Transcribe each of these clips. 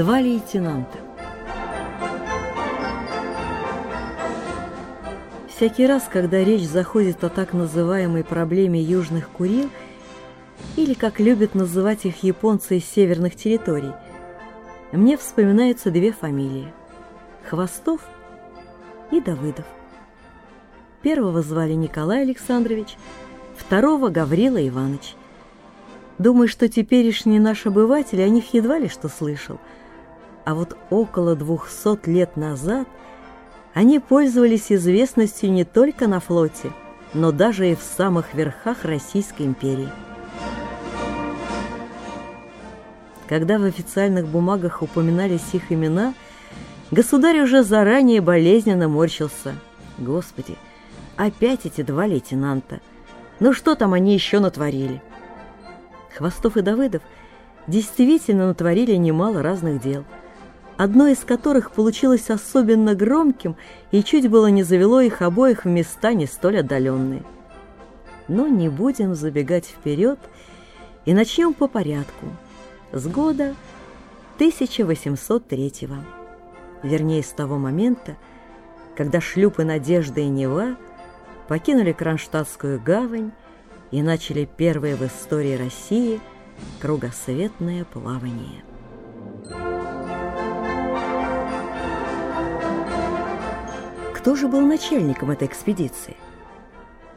Два лейтенанта. Всякий раз, когда речь заходит о так называемой проблеме Южных Курил, или, как любят называть их японцы из северных территорий, мне вспоминаются две фамилии – Хвостов и Давыдов. Первого звали Николай Александрович, второго – Гаврила Иванович. Думаю, что теперешний наш обыватель о них едва ли что слышал, а вот около двухсот лет назад – они пользовались известностью не только на флоте, но даже и в самых верхах Российской империи. Когда в официальных бумагах упоминались их имена, государь уже заранее болезненно морщился. Господи, опять эти два лейтенанта. Ну что там они еще натворили? Хвостов и Давыдов действительно натворили немало разных дел – одно из которых получилось особенно громким и чуть было не завело их обоих в места не столь отдаленные. Но не будем забегать вперед и начнем по порядку, с года 1803 -го. вернее, с того момента, когда шлюпы «Надежда» и «Нева» покинули Кронштадтскую гавань и начали первое в истории России кругосветное плавание. Кто же был начальником этой экспедиции?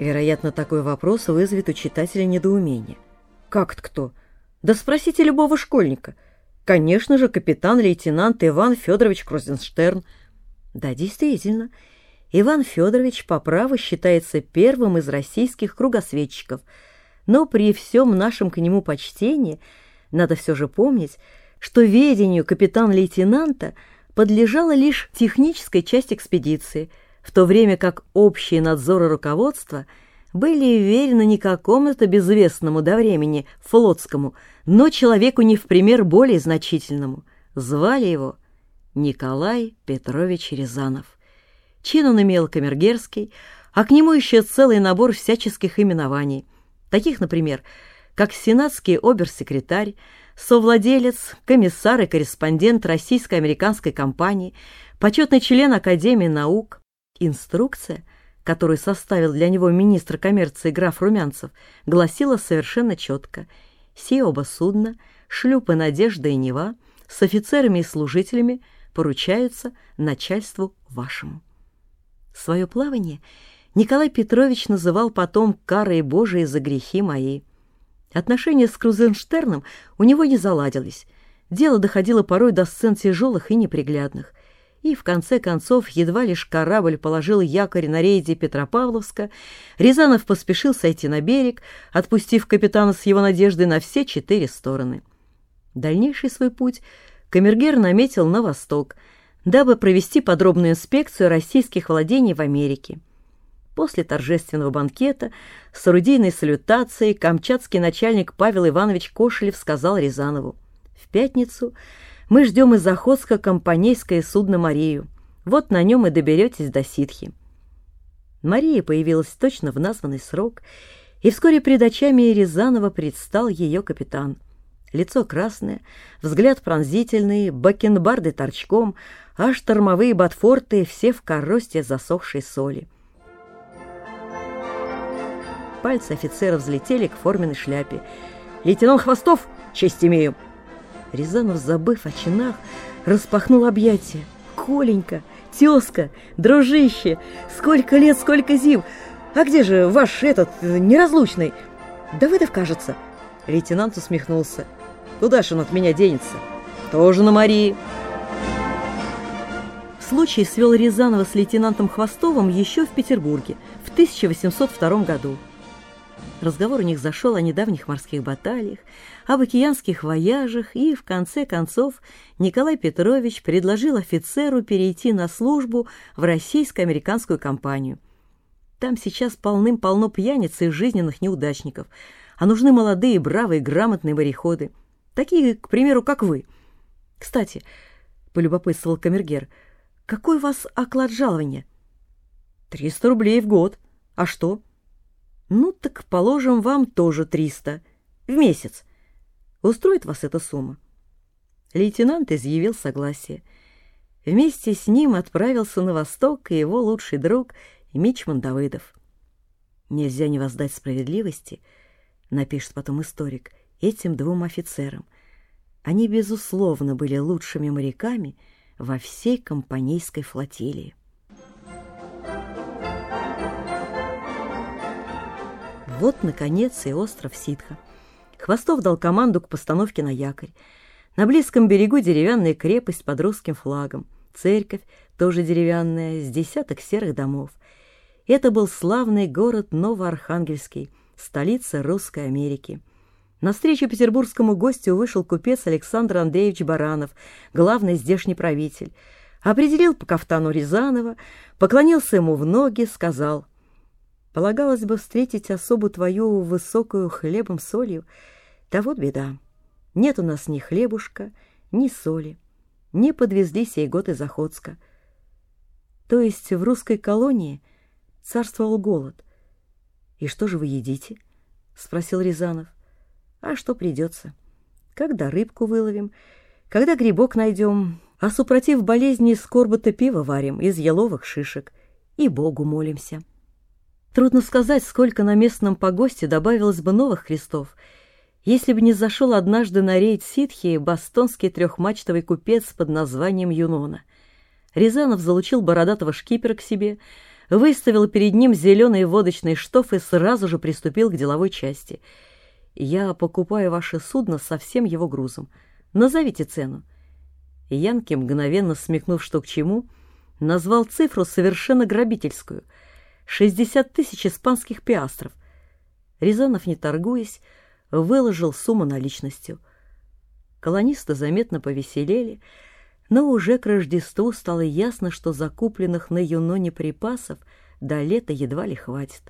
Вероятно, такой вопрос вызовет у читателя недоумение. Как-то кто? Да спросите любого школьника. Конечно же, капитан-лейтенант Иван Федорович Крузенштерн. Да, действительно, Иван Федорович по праву считается первым из российских кругосветчиков, но при всем нашем к нему почтении надо все же помнить, что ведению капитан-лейтенанта – подлежала лишь технической часть экспедиции, в то время как общие надзоры руководства были верены не какому-то безвестному до времени флотскому, но человеку не в пример более значительному. Звали его Николай Петрович Рязанов. Чин он имел камергерский, а к нему еще целый набор всяческих именований, таких, например, как сенатский обер-секретарь, совладелец, комиссар и корреспондент российско-американской компании, почетный член Академии наук. Инструкция, которую составил для него министр коммерции граф Румянцев, гласила совершенно четко. Все оба судна, шлюпы «Надежда» и «Нева» с офицерами и служителями поручаются начальству вашему. Свое плавание Николай Петрович называл потом «карой Божией за грехи мои». Отношения с Крузенштерном у него не заладились. Дело доходило порой до сцен тяжелых и неприглядных. И, в конце концов, едва лишь корабль положил якорь на рейде Петропавловска, Рязанов поспешил сойти на берег, отпустив капитана с его надеждой на все четыре стороны. Дальнейший свой путь Камергер наметил на восток, дабы провести подробную инспекцию российских владений в Америке. После торжественного банкета с орудийной салютацией камчатский начальник Павел Иванович Кошелев сказал Рязанову, «В пятницу мы ждем из Охотска компанейское судно «Марию». Вот на нем и доберетесь до ситхи». Мария появилась точно в названный срок, и вскоре перед очами Рязанова предстал ее капитан. Лицо красное, взгляд пронзительный, бакенбарды торчком, а штормовые ботфорты все в коросте засохшей соли. Пальцы офицера взлетели к форменной шляпе. «Лейтенант Хвостов, честь имею!» Рязанов, забыв о чинах, распахнул объятия. «Коленька, тезка, дружище, сколько лет, сколько зим! А где же ваш этот неразлучный?» «Давыдов, кажется!» Лейтенант усмехнулся. «Куда ж он от меня денется?» «Тоже на Марии!» Случай свел Рязанова с лейтенантом Хвостовым еще в Петербурге в 1802 году. Разговор у них зашел о недавних морских баталиях, об океанских вояжах, и, в конце концов, Николай Петрович предложил офицеру перейти на службу в российско-американскую компанию. Там сейчас полным-полно пьяниц и жизненных неудачников, а нужны молодые, бравые, грамотные мореходы, такие, к примеру, как вы. Кстати, — полюбопытствовал Камергер, — какой у вас оклад жалования? «Триста рублей в год. А что?» Ну, так положим вам тоже триста в месяц. Устроит вас эта сумма? Лейтенант изъявил согласие. Вместе с ним отправился на восток и его лучший друг Мичман Давыдов. Нельзя не воздать справедливости, напишет потом историк, этим двум офицерам. Они, безусловно, были лучшими моряками во всей компанейской флотилии. Вот, наконец, и остров Ситха. Хвостов дал команду к постановке на якорь. На близком берегу деревянная крепость под русским флагом. Церковь, тоже деревянная, с десяток серых домов. Это был славный город Новоархангельский, столица Русской Америки. На встречу петербургскому гостю вышел купец Александр Андреевич Баранов, главный здешний правитель. Определил по кафтану Рязанова, поклонился ему в ноги, сказал — Полагалось бы встретить особу твою высокую хлебом солью, да вот беда. Нет у нас ни хлебушка, ни соли. Не подвезли сей год из Охотска. То есть в русской колонии царствовал голод. И что же вы едите? Спросил Рязанов. А что придется? Когда рыбку выловим, когда грибок найдем, а супротив болезни скорбота пива варим из еловых шишек и Богу молимся. Трудно сказать, сколько на местном погосте добавилось бы новых крестов, если бы не зашел однажды на рейд ситхи бостонский трехмачтовый купец под названием Юнона. Рязанов залучил бородатого шкипера к себе, выставил перед ним зеленый водочный штоф и сразу же приступил к деловой части. «Я покупаю ваше судно со всем его грузом. Назовите цену». Янки, мгновенно смекнув, что к чему, назвал цифру совершенно грабительскую — 60 тысяч испанских пиастров. Рязанов, не торгуясь, выложил сумму наличностью. Колонисты заметно повеселели, но уже к Рождеству стало ясно, что закупленных на Юноне припасов до лета едва ли хватит.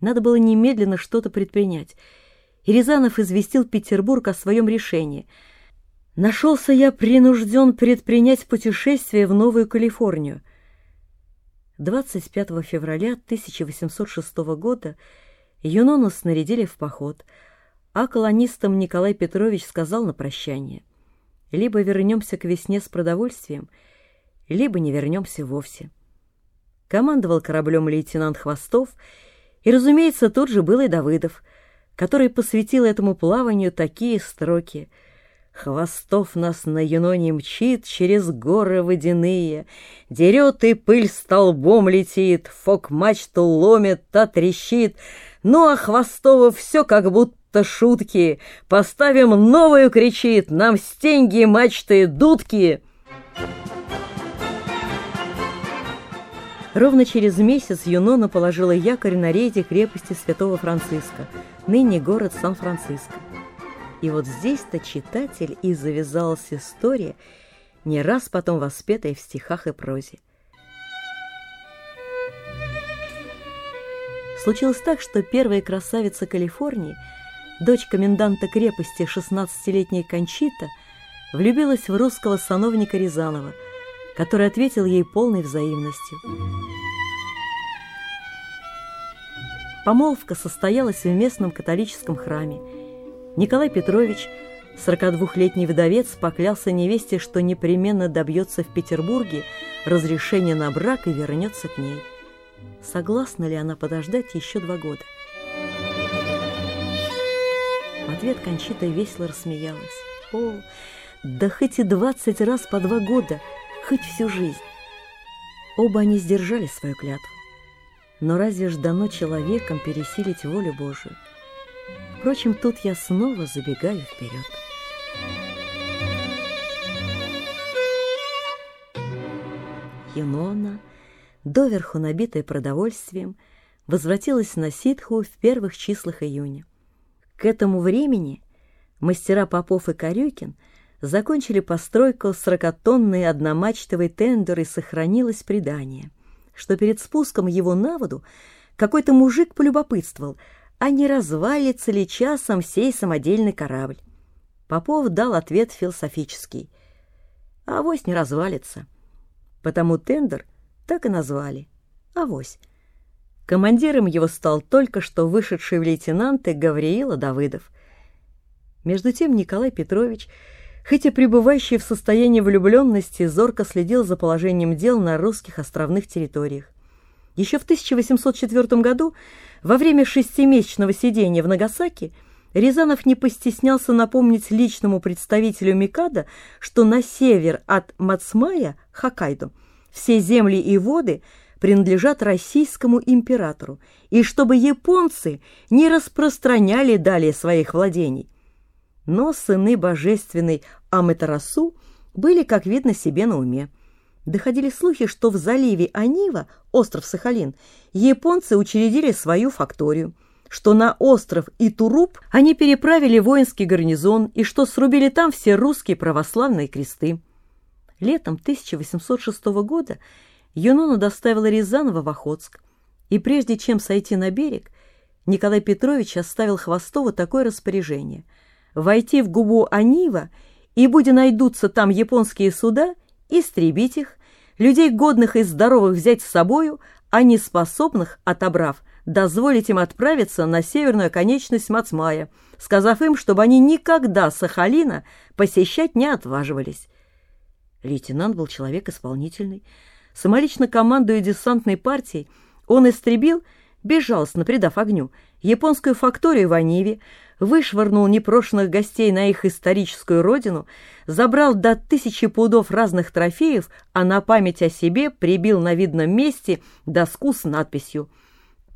Надо было немедленно что-то предпринять, и Рязанов известил Петербург о своем решении. «Нашелся я принужден предпринять путешествие в Новую Калифорнию. 25 февраля 1806 года Юнону снарядили в поход, а колонистам Николай Петрович сказал на прощание, либо вернемся к весне с продовольствием, либо не вернемся вовсе. Командовал кораблем лейтенант Хвостов, и, разумеется, тут же был и Давыдов, который посвятил этому плаванию такие строки — Хвостов нас на юноне мчит через горы водяные, Дерет и пыль столбом летит, Фок мачту ломит, та трещит. Ну, а Хвостова все как будто шутки. Поставим новую, кричит, Нам стеньги, мачты, дудки. Ровно через месяц Юнона положила якорь на рейде крепости Святого Франциска, ныне город Сан-Франциско. И вот здесь-то читатель и завязалась история, не раз потом воспетая в стихах и прозе. Случилось так, что первая красавица Калифорнии, дочь коменданта крепости 16-летняя Кончита, влюбилась в русского сановника Рязанова, который ответил ей полной взаимностью. Помолвка состоялась в местном католическом храме, Николай Петрович, 42-летний вдовец, поклялся невесте, что непременно добьется в Петербурге разрешения на брак и вернется к ней. Согласна ли она подождать еще два года? В ответ Кончита весело рассмеялась. О, да хоть и двадцать раз по два года, хоть всю жизнь. Оба они сдержали свою клятву. Но разве ж дано человеком пересилить волю Божию? Впрочем, тут я снова забегаю вперед. Юнона, доверху набитая продовольствием, возвратилась на ситху в первых числах июня. К этому времени мастера Попов и Корюкин закончили постройку сорокатонной одномачтовой тендер и сохранилось предание, что перед спуском его на воду какой-то мужик полюбопытствовал – а не развалится ли часом сей самодельный корабль. Попов дал ответ философический. Авось не развалится. Потому тендер так и назвали. Авось. Командиром его стал только что вышедший в лейтенанты Гавриила Давыдов. Между тем Николай Петрович хоть и пребывающий в состоянии влюбленности, зорко следил за положением дел на русских островных территориях. Еще в 1804 году, во время шестимесячного сидения в Нагасаки, Рязанов не постеснялся напомнить личному представителю Микада, что на север от Мацмая, Хоккайдо, все земли и воды принадлежат российскому императору, и чтобы японцы не распространяли далее своих владений. Но сыны божественной Аматерасу были, как видно, себе на уме. Доходили слухи, что в заливе Анива, остров Сахалин, японцы учредили свою факторию, что на остров Итуруп они переправили воинский гарнизон и что срубили там все русские православные кресты. Летом 1806 года Юнона доставила Рязанова в Охотск, и прежде чем сойти на берег, Николай Петрович оставил Хвостову такое распоряжение – войти в губу Анива, и, будь найдутся там японские суда, истребить их, людей годных и здоровых взять с собою, а неспособных, отобрав, дозволить им отправиться на северную конечность Мацмая, сказав им, чтобы они никогда Сахалина посещать не отваживались. Лейтенант был человек исполнительный. Самолично командуя десантной партией, он истребил, безжалостно придав огню, японскую факторию в Аниве, вышвырнул непрошенных гостей на их историческую родину, забрал до тысячи пудов разных трофеев, а на память о себе прибил на видном месте доску с надписью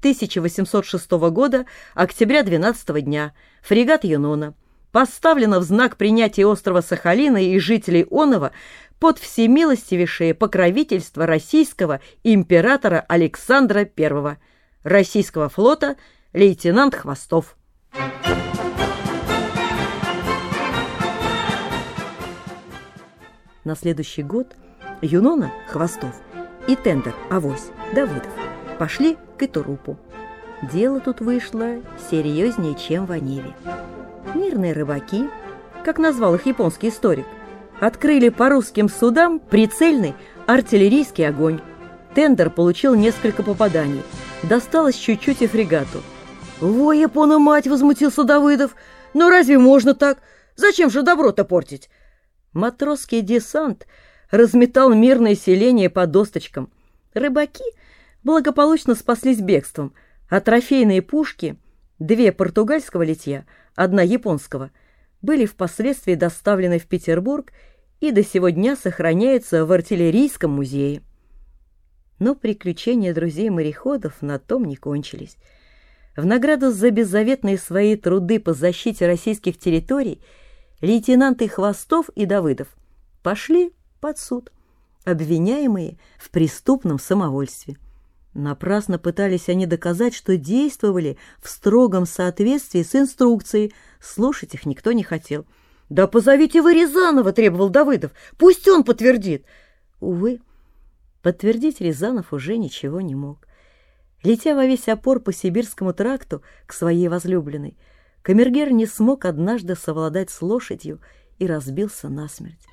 1806 года, октября 12 дня, фрегат Юнона. Поставлено в знак принятия острова Сахалина и жителей Онова под всемилостивейшее покровительство российского императора Александра I, российского флота, лейтенант Хвостов. На следующий год Юнона, Хвостов, и Тендер, Авось, Давыдов пошли к Итурупу. Дело тут вышло серьезнее, чем в Аневе. Мирные рыбаки, как назвал их японский историк, открыли по русским судам прицельный артиллерийский огонь. Тендер получил несколько попаданий. Досталось чуть-чуть и фрегату. «Во, Япона мать!» — возмутился Давыдов. «Ну разве можно так? Зачем же добро-то портить? Матросский десант разметал мирное селение по досточкам. Рыбаки благополучно спаслись бегством, а трофейные пушки, две португальского литья, одна японского, были впоследствии доставлены в Петербург и до сего дня сохраняются в артиллерийском музее. Но приключения друзей-мореходов на том не кончились. В награду за беззаветные свои труды по защите российских территорий – лейтенанты Хвостов и Давыдов пошли под суд, обвиняемые в преступном самовольстве. Напрасно пытались они доказать, что действовали в строгом соответствии с инструкцией. Слушать их никто не хотел. «Да позовите вы Рязанова!» — требовал Давыдов. «Пусть он подтвердит!» Увы, подтвердить Рязанов уже ничего не мог. Летя во весь опор по Сибирскому тракту к своей возлюбленной, Камергер не смог однажды совладать с лошадью и разбился насмерть.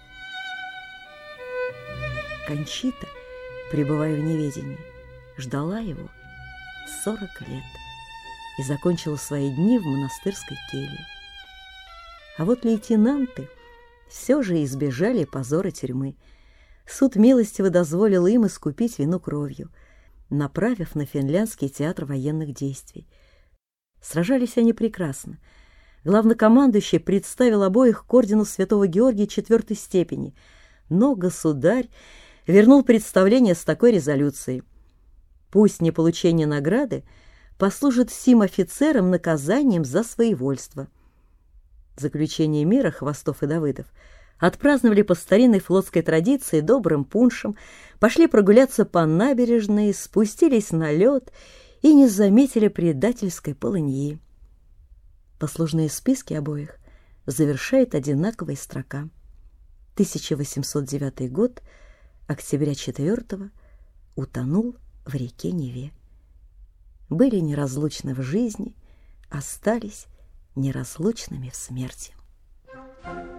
Кончита, пребывая в неведении, ждала его сорок лет и закончила свои дни в монастырской келье. А вот лейтенанты все же избежали позора тюрьмы. Суд милостиво дозволил им искупить вину кровью, направив на финляндский театр военных действий – Сражались они прекрасно. Главнокомандующий представил обоих к ордену святого Георгия четвертой степени, но государь вернул представление с такой резолюцией. Пусть не получение награды послужит сим офицерам наказанием за своевольство. Заключение мира Хвостов и Давыдов отпраздновали по старинной флотской традиции добрым пуншем, пошли прогуляться по набережной, спустились на лед и не заметили предательской полыньи. Послужные списки обоих завершает одинаковая строка. 1809 год, октября 4 утонул в реке Неве. Были неразлучны в жизни, остались неразлучными в смерти. Thank you.